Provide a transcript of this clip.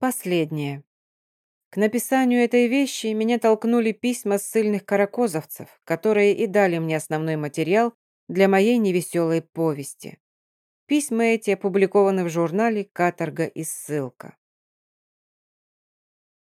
Последнее. К написанию этой вещи меня толкнули письма ссыльных каракозовцев, которые и дали мне основной материал для моей невеселой повести. Письма эти опубликованы в журнале «Каторга и ссылка».